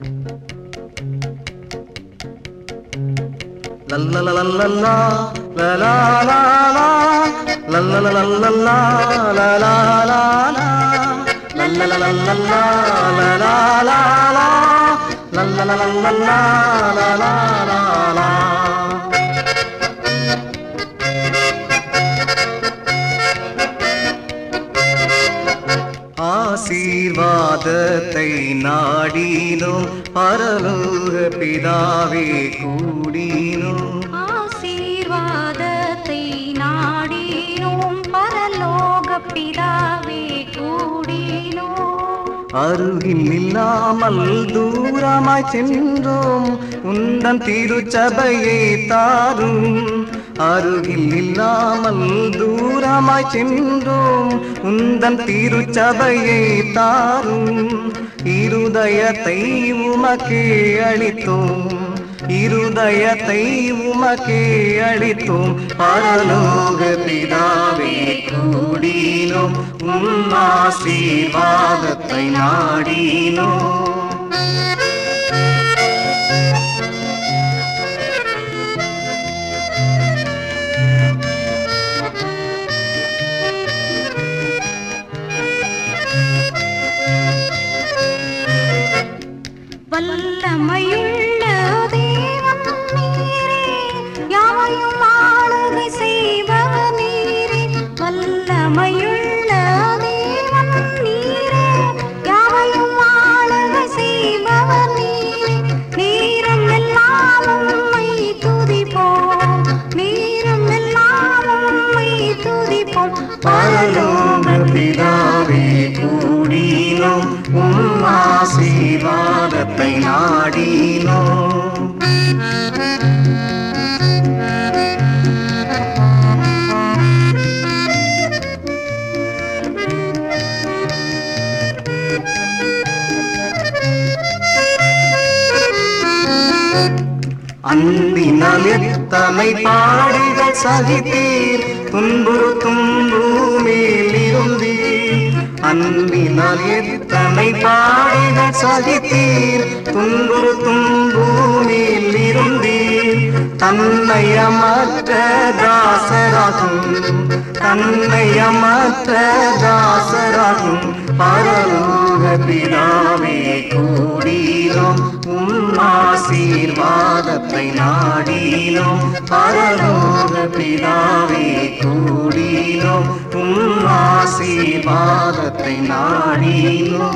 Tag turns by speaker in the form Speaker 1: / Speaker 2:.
Speaker 1: la la la la la ஆசீர்வாதத்தை நாடினோம். பரலோக பிதாவே கூடினோம்.
Speaker 2: ஆசீர்வாதத்தை நாடினோம். பரலோக பிதாவே கூடினோம்.
Speaker 1: அருகில் இல்லாமல் தூரமாய் சென்றோம். உந்தன் திருச்சபையை தாரும். அருகில் இல்லாமல் தூரமாய் சென்றோம். உந்தன் திருச்சபையை தாரும். இருதயத்தை உமக்கே அளித்தோம். இருதயத்தை உமக்கே அளித்தோம். பரலோக பிதாவே கூடினோம். உம் ஆசீர்வாதத்தை நாடினோம். வல்லமையும் ஆசீர்வாதத்தை நாடினோ? அன்பினால் எத்தனை பாடுகள் சகித்தீர். துன்புறுத்தும் பூமியில் இருந்தீர் அன்பினால் எத்தனை பாடுகள் சகித்தீர்? துன்புறுத்தும் பூமியில் இருந்தீர் தன்னையமற்ற தாசராகும். தன்னையமற்ற தாசராகும். பரலோக பிதாவே கூடினோம். உம் ஆசீர்வாதத்தை நாடினோம். பரலோக பிதாவே கூடினோம். உம் சுகத்தை நாடினோ